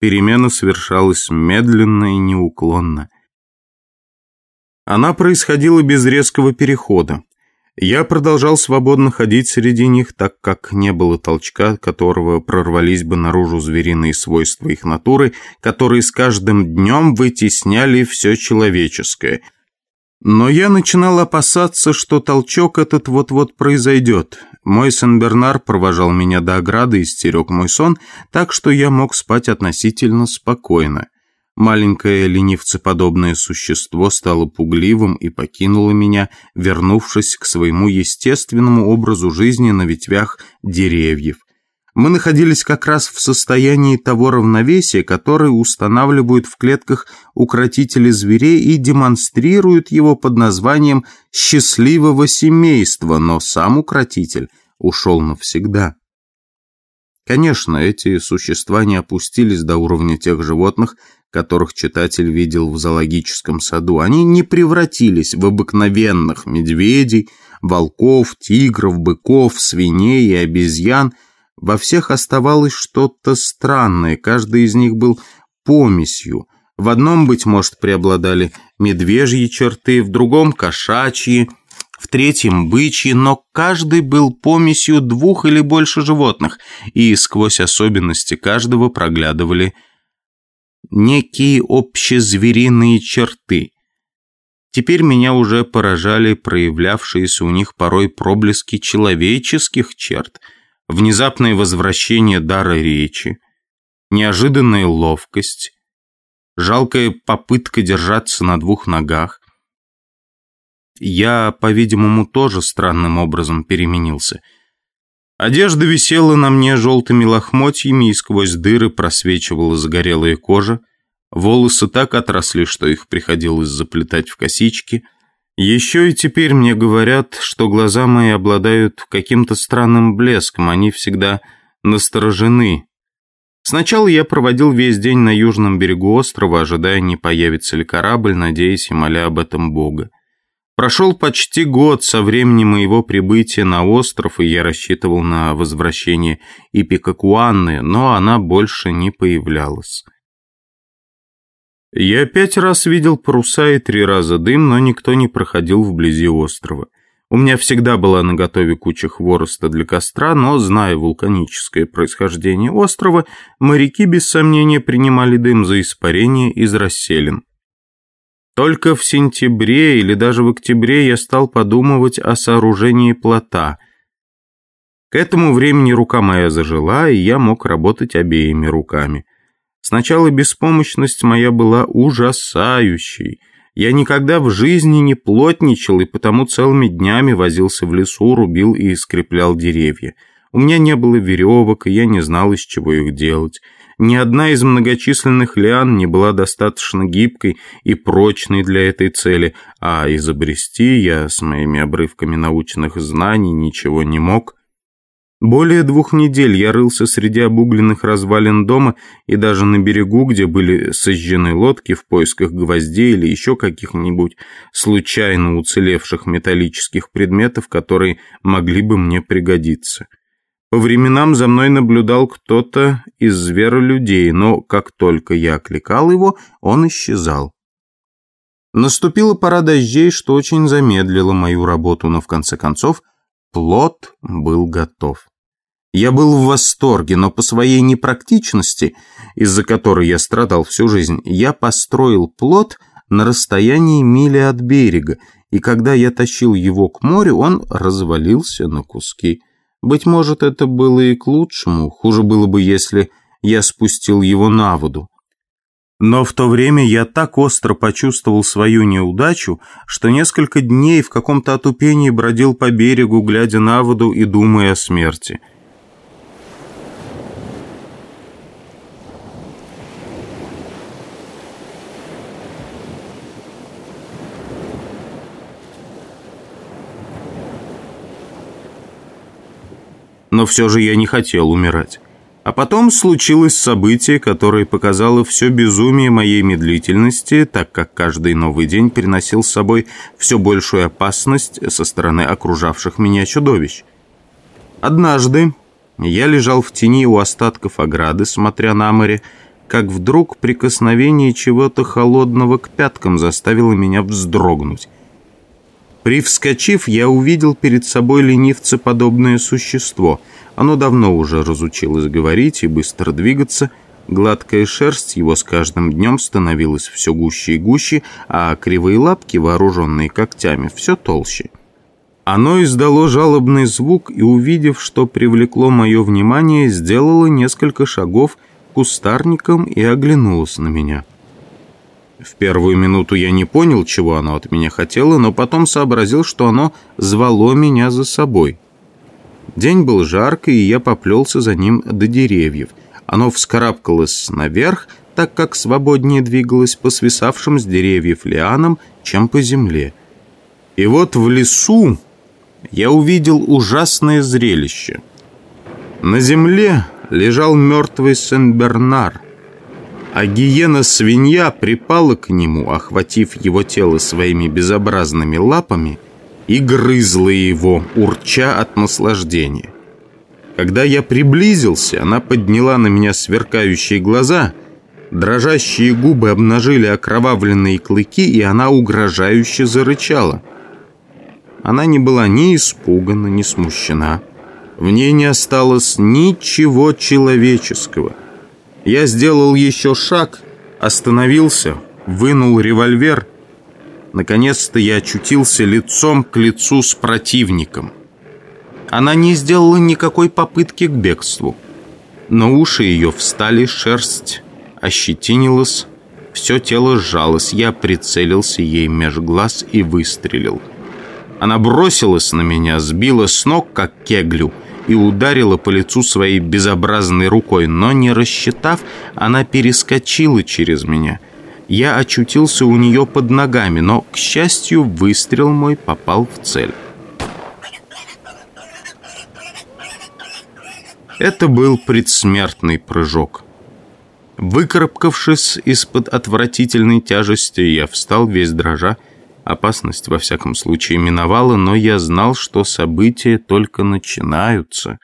Перемена совершалась медленно и неуклонно. Она происходила без резкого перехода. Я продолжал свободно ходить среди них, так как не было толчка, которого прорвались бы наружу звериные свойства их натуры, которые с каждым днем вытесняли все человеческое. Но я начинал опасаться, что толчок этот вот-вот произойдет. Мой Сен-Бернар провожал меня до ограды и стерег мой сон, так что я мог спать относительно спокойно. Маленькое ленивцеподобное существо стало пугливым и покинуло меня, вернувшись к своему естественному образу жизни на ветвях деревьев. Мы находились как раз в состоянии того равновесия, которое устанавливают в клетках укротители зверей и демонстрируют его под названием «счастливого семейства», но сам укротитель ушел навсегда. Конечно, эти существа не опустились до уровня тех животных, которых читатель видел в зоологическом саду. Они не превратились в обыкновенных медведей, волков, тигров, быков, свиней и обезьян. Во всех оставалось что-то странное, каждый из них был помесью. В одном, быть может, преобладали медвежьи черты, в другом – кошачьи, в третьем – бычьи, но каждый был помесью двух или больше животных, и сквозь особенности каждого проглядывали некие общезвериные черты. Теперь меня уже поражали проявлявшиеся у них порой проблески человеческих черт, внезапное возвращение дара речи, неожиданная ловкость, жалкая попытка держаться на двух ногах. Я, по-видимому, тоже странным образом переменился – Одежда висела на мне желтыми лохмотьями, и сквозь дыры просвечивала загорелая кожа. Волосы так отросли, что их приходилось заплетать в косички. Еще и теперь мне говорят, что глаза мои обладают каким-то странным блеском, они всегда насторожены. Сначала я проводил весь день на южном берегу острова, ожидая, не появится ли корабль, надеясь и моля об этом Бога. Прошел почти год со времени моего прибытия на остров, и я рассчитывал на возвращение Ипикакуанны, но она больше не появлялась. Я пять раз видел паруса и три раза дым, но никто не проходил вблизи острова. У меня всегда была наготове куча хвороста для костра, но, зная вулканическое происхождение острова, моряки без сомнения принимали дым за испарение из расселин. Только в сентябре или даже в октябре я стал подумывать о сооружении плота. К этому времени рука моя зажила, и я мог работать обеими руками. Сначала беспомощность моя была ужасающей. Я никогда в жизни не плотничал, и потому целыми днями возился в лесу, рубил и скреплял деревья. У меня не было веревок, и я не знал, из чего их делать. Ни одна из многочисленных лиан не была достаточно гибкой и прочной для этой цели, а изобрести я с моими обрывками научных знаний ничего не мог. Более двух недель я рылся среди обугленных развалин дома и даже на берегу, где были сожжены лодки в поисках гвоздей или еще каких-нибудь случайно уцелевших металлических предметов, которые могли бы мне пригодиться. По временам за мной наблюдал кто-то из зверолюдей, но как только я окликал его, он исчезал. Наступила пора дождей, что очень замедлило мою работу, но в конце концов плод был готов. Я был в восторге, но по своей непрактичности, из-за которой я страдал всю жизнь, я построил плод на расстоянии мили от берега, и когда я тащил его к морю, он развалился на куски. Быть может, это было и к лучшему. Хуже было бы, если я спустил его на воду. Но в то время я так остро почувствовал свою неудачу, что несколько дней в каком-то отупении бродил по берегу, глядя на воду и думая о смерти – но все же я не хотел умирать. А потом случилось событие, которое показало все безумие моей медлительности, так как каждый новый день приносил с собой все большую опасность со стороны окружавших меня чудовищ. Однажды я лежал в тени у остатков ограды, смотря на море, как вдруг прикосновение чего-то холодного к пяткам заставило меня вздрогнуть. Привскочив, я увидел перед собой ленивцеподобное существо. Оно давно уже разучилось говорить и быстро двигаться. Гладкая шерсть его с каждым днем становилась все гуще и гуще, а кривые лапки, вооруженные когтями, все толще. Оно издало жалобный звук и, увидев, что привлекло мое внимание, сделало несколько шагов к кустарникам и оглянулось на меня. В первую минуту я не понял, чего оно от меня хотело, но потом сообразил, что оно звало меня за собой. День был жаркий, и я поплелся за ним до деревьев. Оно вскарабкалось наверх, так как свободнее двигалось по свисавшим с деревьев лианам, чем по земле. И вот в лесу я увидел ужасное зрелище. На земле лежал мертвый Сен-Бернар, а гиена-свинья припала к нему, охватив его тело своими безобразными лапами, и грызла его, урча от наслаждения. Когда я приблизился, она подняла на меня сверкающие глаза, дрожащие губы обнажили окровавленные клыки, и она угрожающе зарычала — она не была ни испугана, ни смущена. В ней не осталось ничего человеческого. Я сделал еще шаг, остановился, вынул револьвер. Наконец-то я очутился лицом к лицу с противником. Она не сделала никакой попытки к бегству. Но уши ее встали, шерсть ощетинилась, все тело сжалось. Я прицелился ей меж глаз и выстрелил. Она бросилась на меня, сбила с ног, как кеглю, и ударила по лицу своей безобразной рукой, но не рассчитав, она перескочила через меня. Я очутился у нее под ногами, но, к счастью, выстрел мой попал в цель. Это был предсмертный прыжок. Выкарабкавшись из-под отвратительной тяжести, я встал весь дрожа Опасность, во всяком случае, миновала, но я знал, что события только начинаются.